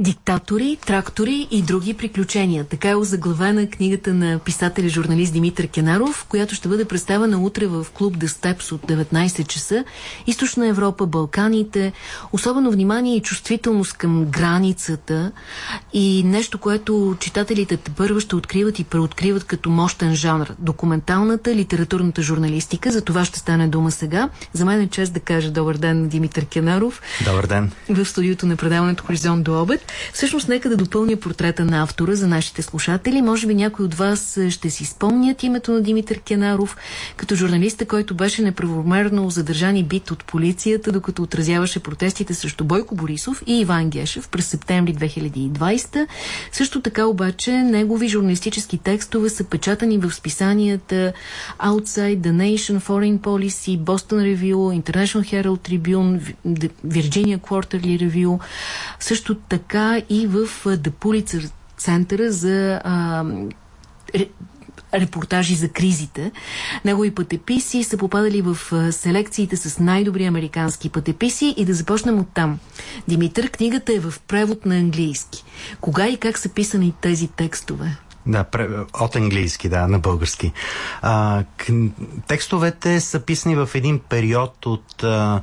Диктатори, трактори и други приключения. Така е озаглавена книгата на писателя журналист Димитър Кенаров, която ще бъде представена утре в клуб The Steps от 19 часа. Източна Европа, Балканите, особено внимание и чувствителност към границата и нещо, което читателите първо ще откриват и преоткриват като мощен жанр. Документалната, литературната журналистика. За това ще стане дума сега. За мен е чест да кажа добър ден Димитър Кенаров. Добър ден. В студиото на предаването Хоризонт до обед. Всъщност, нека да допълня портрета на автора за нашите слушатели. Може би някой от вас ще си спомнят името на Димитър Кенаров, като журналиста, който беше неправомерно задържан и бит от полицията, докато отразяваше протестите срещу Бойко Борисов и Иван Гешев през септември 2020. Също така обаче негови журналистически текстове са печатани в списанията Outside the Nation, Foreign Policy, Boston Review, International Herald Tribune, Virginia Quarterly Review. Също така така и в Pulitzer центъра за репортажи за кризите. Негови пътеписи са попадали в селекциите с най-добри американски пътеписи и да започнем от там. Димитър, книгата е в превод на английски. Кога и как са писани тези текстове? Да, от английски, да, на български. А, текстовете са писани в един период от а,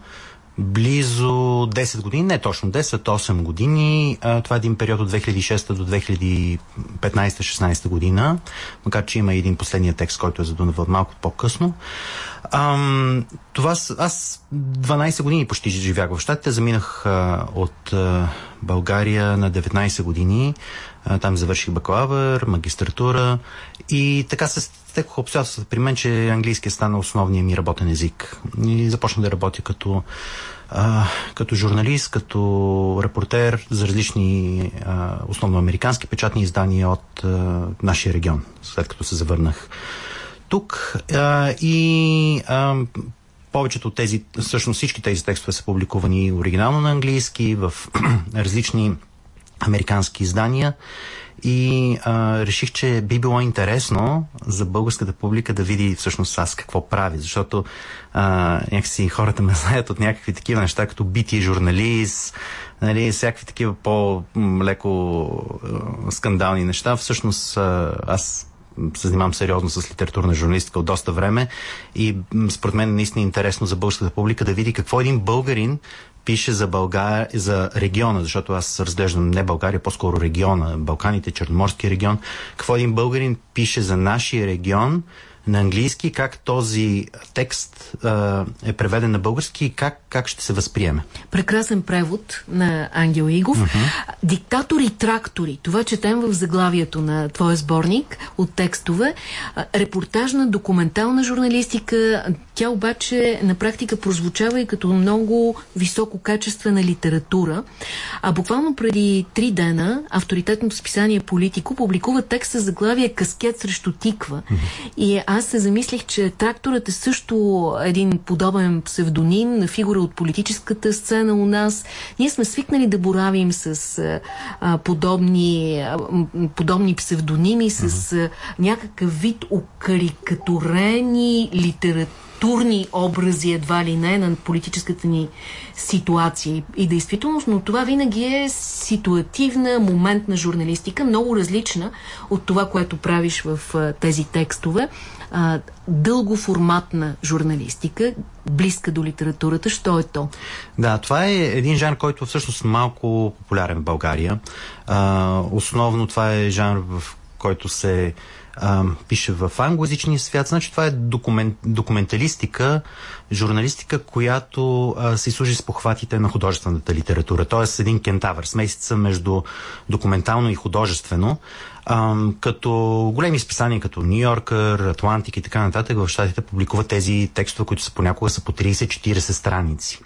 близо 10 години, не точно 10, 8 години. Това е един период от 2006 до 2015-16 година, макар че има един последния текст, който е задунавал малко по-късно. Ам, това аз 12 години почти живях в щатите, заминах а, от а, България на 19 години. А, там завърших бакалавър, магистратура и така се стекоха обстоятелствата при мен, че английски стана основния ми работен език. И започнах да работя като а, като журналист, като репортер за различни а, основно американски печатни издания от а, нашия регион, след като се завърнах тук. А, и а, повечето от тези, всъщност всички тези текстове са публикувани оригинално на английски в различни американски издания и а, реших, че би било интересно за българската публика да види всъщност аз какво прави, защото а, някакси хората ме знаят от някакви такива неща, като бити журналист, нали, всякакви такива по-леко скандални неща. Всъщност а, аз се занимавам сериозно с литературна журналистика от доста време и според мен е наистина интересно за българската публика да види какво един българин пише за България, за региона, защото аз разглеждам не България, по-скоро региона, Балканите, Черноморски регион. Какво един българин пише за нашия регион, на английски, как този текст а, е преведен на български и как, как ще се възприеме. Прекрасен превод на Ангел Игов. Uh -huh. Диктатори трактори. Това четем в заглавието на твоя сборник от текстове. Репортажна, документална журналистика. Тя обаче на практика прозвучава и като много висококачествена литература. А буквално преди три дена авторитетното списание Политико публикува текста заглавие Каскет срещу тиква. Uh -huh. И аз се замислих, че тракторът е също един подобен псевдоним на фигура от политическата сцена у нас. Ние сме свикнали да боравим с а, подобни, а, подобни псевдоними, с а, някакъв вид окарикатурени литератури турни образи едва ли не на политическата ни ситуация и действителност, но това винаги е ситуативна, моментна журналистика, много различна от това, което правиш в тези текстове. Дългоформатна журналистика, близка до литературата. Що е то? Да, това е един жанр, който всъщност е малко популярен в България. Основно това е жанр, в който се а, пише в англоязичния свят. Значи това е документ, документалистика, журналистика, която се служи с похватите на художествената литература. Тоест един кентавър, смесица между документално и художествено. А, като големи списания, като Нью Йоркър, Атлантик и така нататък, в щатите публикуват тези текстове, които са понякога са по 30-40 страници.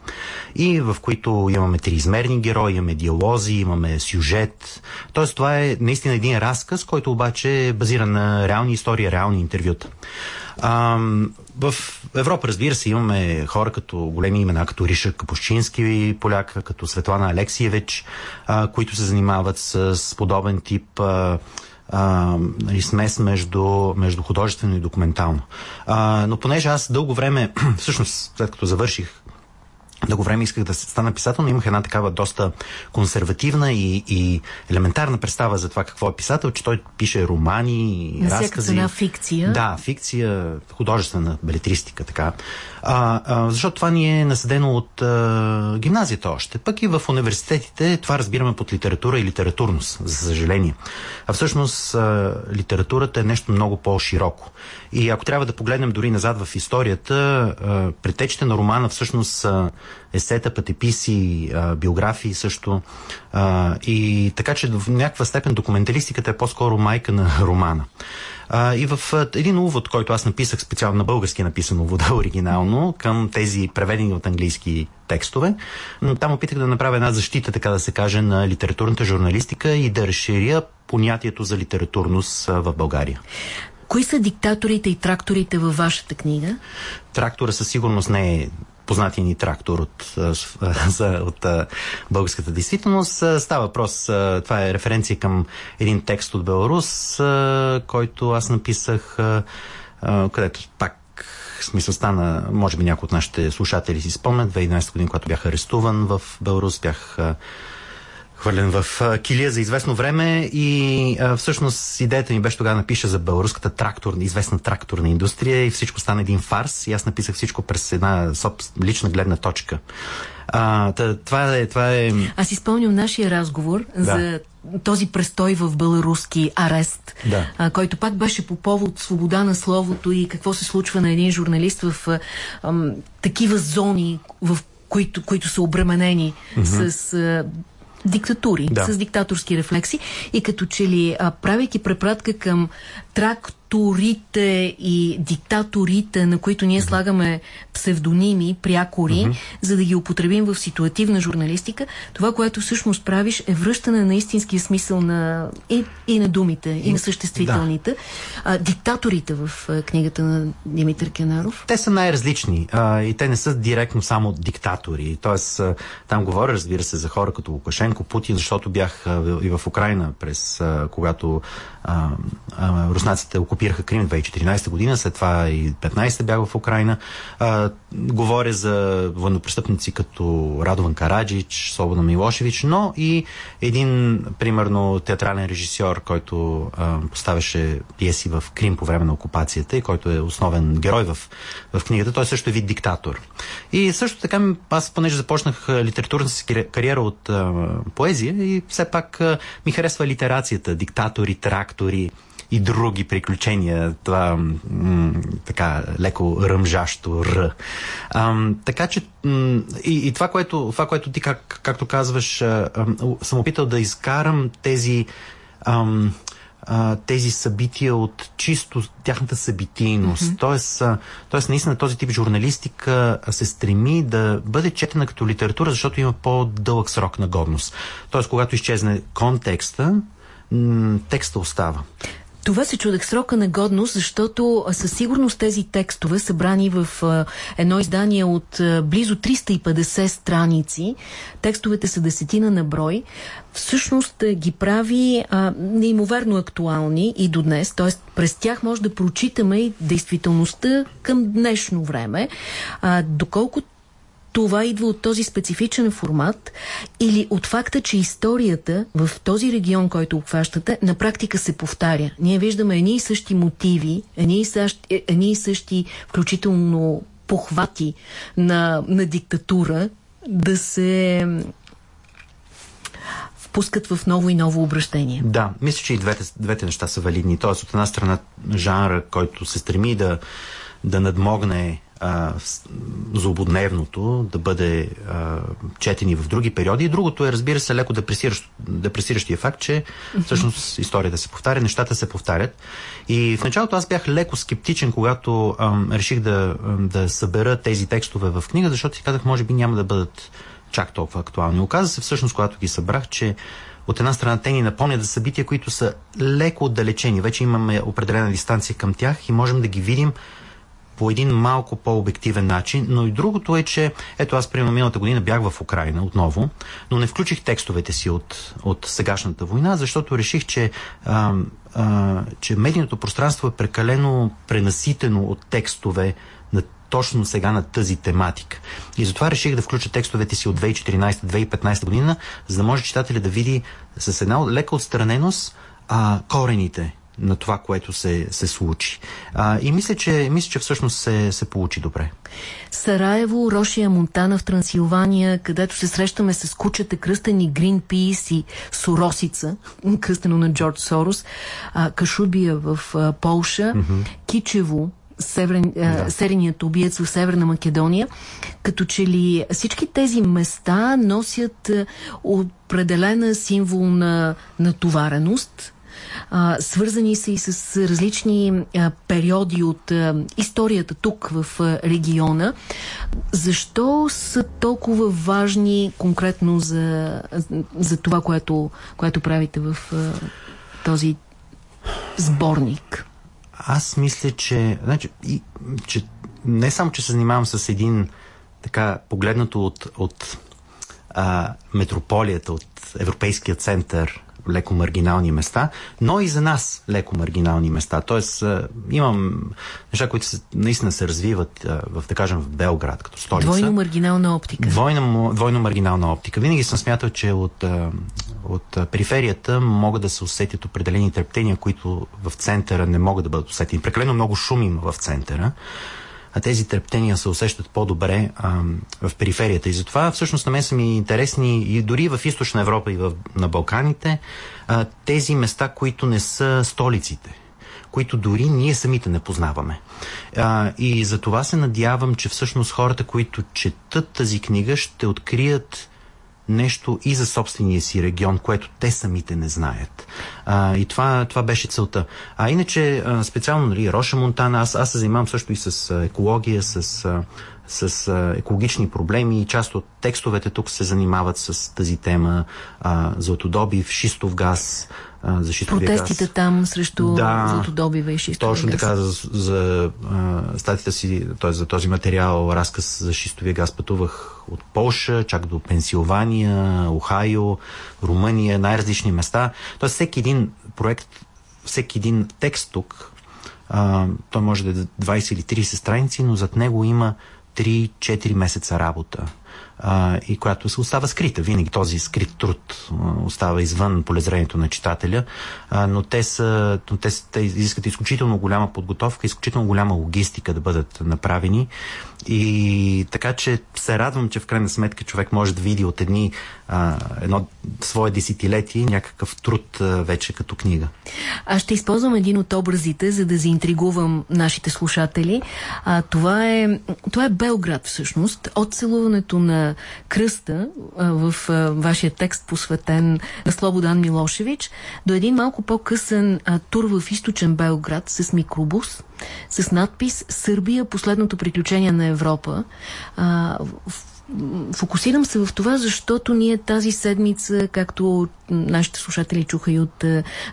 И в които имаме триизмерни герои, имаме диалози, имаме сюжет. Тоест това е наистина един разказ, който обаче е базиран на реални истории, реални интервюта. А, в Европа, разбира се, имаме хора като големи имена, като Риша Капущински поляк, като Светлана Алексиевич, а, които се занимават с, с подобен тип а, а, нали, смес между, между художествено и документално. А, но понеже аз дълго време, всъщност след като завърших дълго време исках да стана писател, но имах една такава доста консервативна и, и елементарна представа за това какво е писател, че той пише романи, На разкази. една фикция. Да, фикция, художествена белетристика, така. А, а, защото това ни е наследено от а, гимназията още. Пък и в университетите това разбираме под литература и литературност, за съжаление. А всъщност а, литературата е нещо много по-широко. И ако трябва да погледнем дори назад в историята, а, претечите на романа всъщност са есета, пътеписи, биографии също. И така, че в някаква степен документалистиката е по-скоро майка на романа. И в един увод, който аз написах специално на български написан увода оригинално към тези преведени от английски текстове, там опитах да направя една защита, така да се каже, на литературната журналистика и да разширя понятието за литературност в България. Кои са диктаторите и тракторите във вашата книга? Трактора със сигурност не е познатия ни трактор от, за, от българската действителност. Става въпрос, това е референция към един текст от Беларус, който аз написах, където пак смисъл стана, може би някои от нашите слушатели си спомнят, 2011 година, когато бях арестуван в Беларус, бях хвърлен в килия за известно време и а, всъщност идеята ми беше тогава напиша за беларуската тракторна, известна тракторна индустрия и всичко стана един фарс и аз написах всичко през една лична гледна точка. А, това, е, това е... Аз изпълням нашия разговор да. за този престой в беларуски арест, да. а, който пак беше по повод свобода на словото и какво се случва на един журналист в а, а, такива зони, в които, които са обременени mm-hmm. с а, диктатури, да. с диктаторски рефлекси и като че ли, а, правейки препратка към тракт авторите и диктаторите, на които ние слагаме псевдоними, прякори, mm -hmm. за да ги употребим в ситуативна журналистика, това, което всъщност правиш е връщане на истинския смисъл на и, и на думите, и на съществителните. Да. А, диктаторите в а, книгата на Димитър Кенаров? Те са най-различни а, и те не са директно само диктатори. Тоест, а, там говоря, разбира се, за хора като Лукашенко, Путин, защото бях а, и в Украина през а, когато а, а, руснаците окупираха Крим 2014 година, след това и 15 бях в Украина. А, говоря за военнопрестъпници като Радован Караджич, Слобода Милошевич, но и един, примерно, театрален режисьор, който а, поставяше пиеси в Крим по време на окупацията и който е основен герой в, в книгата. Той също е вид диктатор. И също така, аз понеже започнах литературната си кариера от а, поезия и все пак а, ми харесва литерацията, диктатори, трактори, и други приключения, това така леко ръмжащо р. А, така че и, и това, което, това, което ти, как, както казваш, съм опитал да изкарам тези ам, а, тези събития от чисто тяхната събитийност. Mm-hmm. Тоест, а, тоест, наистина този тип журналистика се стреми да бъде четена като литература, защото има по-дълъг срок на годност. Тоест, когато изчезне контекста, текста остава. Това се чудех срока на годност, защото със сигурност тези текстове, събрани в едно издание от близо 350 страници, текстовете са десетина на брой, всъщност ги прави а, неимоверно актуални и до днес, т.е. през тях може да прочитаме и действителността към днешно време. А, доколко това идва от този специфичен формат или от факта, че историята в този регион, който обхващате, на практика се повтаря. Ние виждаме едни и същи мотиви, едни и същи, едни и същи включително похвати на, на диктатура да се впускат в ново и ново обращение. Да, мисля, че и двете, двете неща са валидни. Тоест, от една страна, жанра, който се стреми да, да надмогне а, злободневното да бъде а, четени в други периоди. И другото е, разбира се, леко депресиращ, депресиращия факт, че всъщност историята се повтаря, нещата се повтарят. И в началото аз бях леко скептичен, когато а, реших да, да събера тези текстове в книга, защото си казах, може би няма да бъдат чак толкова актуални. Оказа се всъщност, когато ги събрах, че от една страна те ни напомнят за събития, които са леко отдалечени. Вече имаме определена дистанция към тях и можем да ги видим по един малко по-обективен начин, но и другото е, че ето аз примерно миналата година бях в Украина отново, но не включих текстовете си от, от сегашната война, защото реших, че, а, а, че медийното пространство е прекалено пренаситено от текстове на точно сега на тази тематика. И затова реших да включа текстовете си от 2014-2015 година, за да може читателя да види с една лека отстраненост а, корените на това, което се, се случи. А, и мисля че, мисля, че всъщност се, се получи добре. Сараево, Рошия, Монтана в Трансилвания, където се срещаме с кучета, кръстени Гринпис и Соросица, кръстено на Джордж Сорос, а, Кашубия в а, Полша, mm -hmm. Кичево, северен, да. сереният убиец в Северна Македония, като че ли всички тези места носят определена символ на натовареност, свързани са и с различни периоди от историята тук в региона. Защо са толкова важни конкретно за, за това, което, което правите в този сборник? Аз мисля, че, значи, и, че не само, че се занимавам с един така погледнато от, от а, метрополията, от Европейския център леко маргинални места, но и за нас леко маргинални места. Тоест, имам неща, които се, наистина се развиват в, да кажем, в Белград, като столица. Двойно маргинална оптика. Двойно, двойно маргинална оптика. Винаги съм смятал, че от, от периферията могат да се усетят определени трептения, които в центъра не могат да бъдат усетени. Прекалено много шум има в центъра а тези трептения се усещат по-добре в периферията. И затова всъщност на мен са ми интересни и дори в източна Европа и в, на Балканите а, тези места, които не са столиците които дори ние самите не познаваме. А, и за това се надявам, че всъщност хората, които четат тази книга, ще открият нещо и за собствения си регион, което те самите не знаят. А, и това, това беше целта. А иначе, специално нали, Роша Монтана, аз, аз се занимавам също и с екология, с, с а, екологични проблеми и част от текстовете тук се занимават с тази тема а, златодобив, шистов газ, а, за шистовия Протестите газ. там срещу да, златодобива и шистовия точно газ. така, за, за а, статията си, т.е. за този материал, разказ за шистовия газ пътувах от Полша, чак до Пенсилвания, Охайо, Румъния, най-различни места. Тоест всеки един проект, всеки един текст тук, а, той може да е 20 или 30 страници, но зад него има 3-4 месеца работа а, и която се остава скрита. Винаги този скрит труд остава извън полезрението на читателя, а, но те, са, но те, те изискат изключително голяма подготовка, изключително голяма логистика да бъдат направени. И така, че се радвам, че в крайна сметка човек може да види от едни а, едно свое десетилетие някакъв труд а, вече като книга. Аз ще използвам един от образите, за да заинтригувам нашите слушатели. А, това, е, това е Белград всъщност. От целуването на кръста а, в а, вашия текст посветен на Слободан Милошевич до един малко по-късен тур в източен Белград с микробус с надпис Сърбия последното приключение на Европа. А, Фокусирам се в това, защото ние тази седмица, както нашите слушатели чуха и от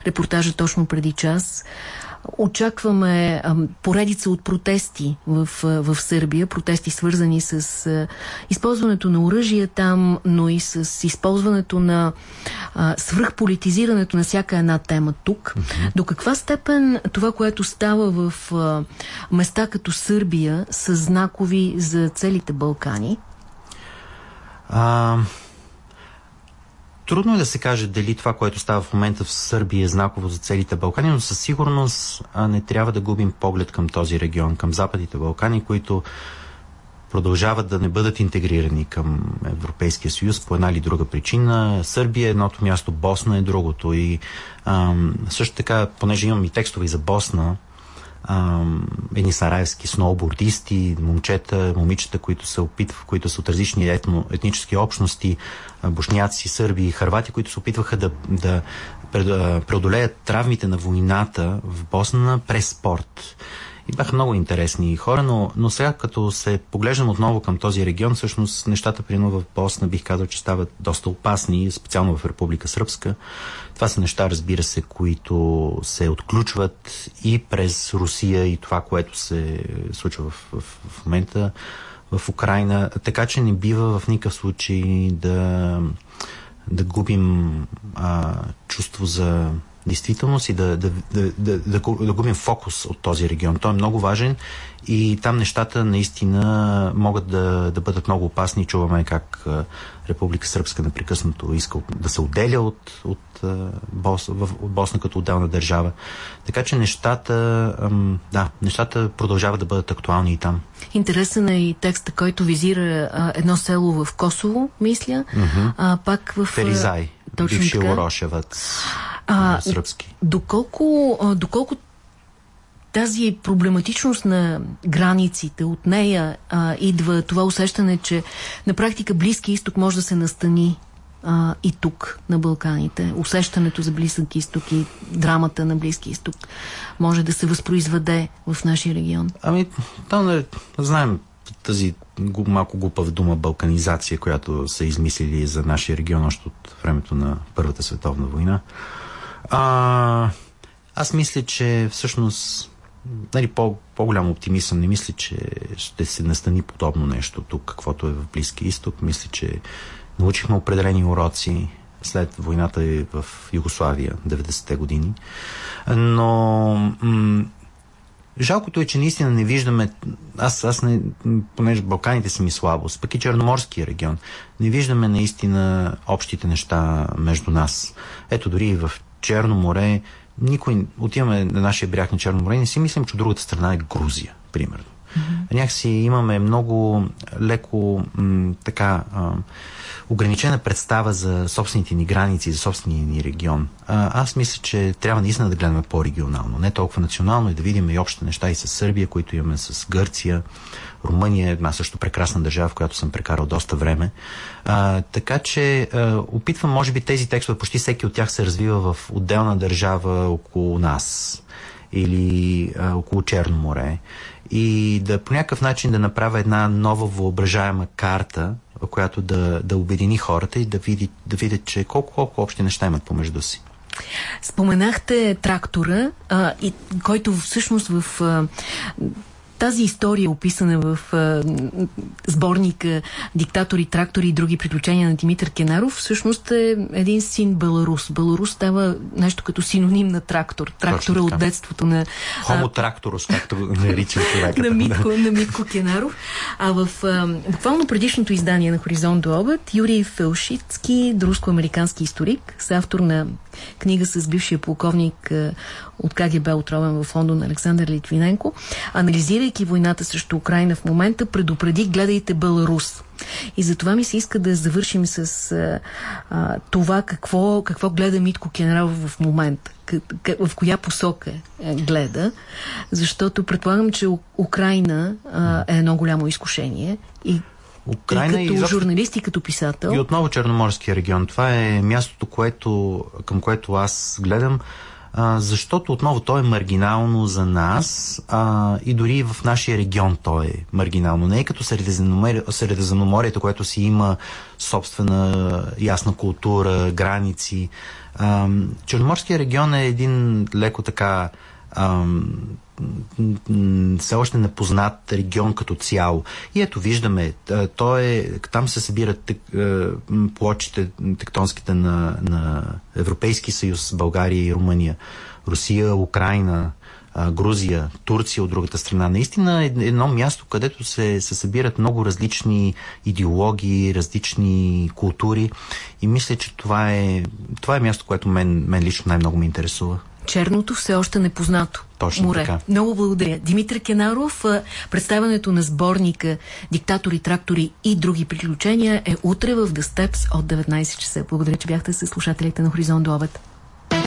репортажа точно преди час, Очакваме а, поредица от протести в, в Сърбия, протести свързани с използването на оръжие там, но и с използването на а, свръхполитизирането на всяка една тема тук. Mm -hmm. До каква степен това, което става в а, места като Сърбия, са знакови за целите Балкани? А... Трудно е да се каже дали това, което става в момента в Сърбия е знаково за целите Балкани, но със сигурност не трябва да губим поглед към този регион, към Западните Балкани, които продължават да не бъдат интегрирани към Европейския съюз по една или друга причина. Сърбия е едното място, Босна е другото. И ам, също така, понеже имам и текстове за Босна, едни сараевски сноубордисти, момчета, момичета, които се опитват, които са от различни етно, етнически общности, бошняци, сърби и харвати, които се опитваха да, да преодолеят травмите на войната в Босна през спорт. И бяха много интересни хора, но, но сега като се поглеждам отново към този регион, всъщност нещата при в Босна бих казал, че стават доста опасни, специално в Република Сръбска. Това са неща, разбира се, които се отключват и през Русия и това, което се случва в, в, в момента в Украина. Така че не бива в никакъв случай да, да губим а, чувство за действителност и да, да, да, да, да, да губим фокус от този регион. Той е много важен и там нещата наистина могат да, да бъдат много опасни. Чуваме как Република Сръбска непрекъснато иска да се отделя от, от, Бос, от Босна като отделна държава. Така че нещата, да, нещата продължават да бъдат актуални и там. Интересен е и текста, който визира едно село в Косово, мисля, mm-hmm. а пак в... Феризай, бивши Лорошевец, а, сръбски. Доколко, доколко тази проблематичност на границите, от нея а, идва това усещане, че на практика Близки изток може да се настани а, и тук, на Балканите. Усещането за Близък изток и драмата на Близки изток може да се възпроизведе в нашия регион. Ами, там не знаем тази малко глупава дума балканизация, която са измислили за нашия регион още от времето на Първата световна война. А, аз мисля, че всъщност нали, по, по-голям оптимизъм. Не мисля, че ще се настани подобно нещо тук, каквото е в Близки изток. Мисля, че научихме определени уроци след войната в Югославия, 90-те години. Но м- жалкото е, че наистина не виждаме, аз, аз не, понеже Балканите са ми слабост, пък и Черноморския регион, не виждаме наистина общите неща между нас. Ето дори и в Черно море никой, отиваме на нашия бряг на Черно море и не си мислим, че другата страна е Грузия, примерно. Mm-hmm. Някакси имаме много леко м, така а, ограничена представа за собствените ни граници, за собствения ни регион. Аз мисля, че трябва наистина да гледаме по-регионално, не толкова национално и да видим и общите неща и с Сърбия, които имаме с Гърция. Румъния е една също прекрасна държава, в която съм прекарал доста време. А, така че а, опитвам, може би, тези текстове, почти всеки от тях се развива в отделна държава около нас или а, около Черно море и да по някакъв начин да направя една нова въображаема карта, която да, да обедини хората и да, види, да видят, че колко, колко общи неща имат помежду си. Споменахте трактора, а, и, който всъщност в а, тази история, описана в а, сборника Диктатори, трактори и други приключения на Димитър Кенаров, всъщност е един син Беларус. Беларус става нещо като синоним на трактор. Трактора от детството на... Хомо тракторус, както нарича човека. на, Митко, на Митко Кенаров. А в а, буквално предишното издание на Хоризонт до обед, Юрий Фелшицки, руско-американски историк, с автор на книга с бившия полковник а, от КГБ, отровен в Лондон Александър Литвиненко, анализирайки войната срещу Украина в момента, предупреди гледайте Беларус. И затова ми се иска да завършим с а, а, това какво, какво гледа Митко Кенрал в момента. В коя посока е, гледа, защото предполагам, че Украина а, е едно голямо изкушение и Украина и като и журналист и като писател. И отново Черноморския регион. Това е мястото, което, към което аз гледам а, защото отново то е маргинално за нас а, и дори в нашия регион то е маргинално. Не е като Средиземноморието, което си има собствена ясна култура, граници. А, Черноморския регион е един леко така все още непознат регион като цяло. И ето виждаме, то е, там се събират тек, плочите тектонските на, на Европейски съюз, България и Румъния, Русия, Украина, Грузия, Турция от другата страна. Наистина е едно място, където се, се събират много различни идеологии, различни култури и мисля, че това е, това е място, което мен, мен лично най-много ме интересува черното все още непознато Точно море. Така. Много благодаря. Димитър Кенаров, представянето на сборника Диктатори, трактори и други приключения е утре в The Steps от 19 часа. Благодаря, че бяхте с слушателите на Хоризонт до обед.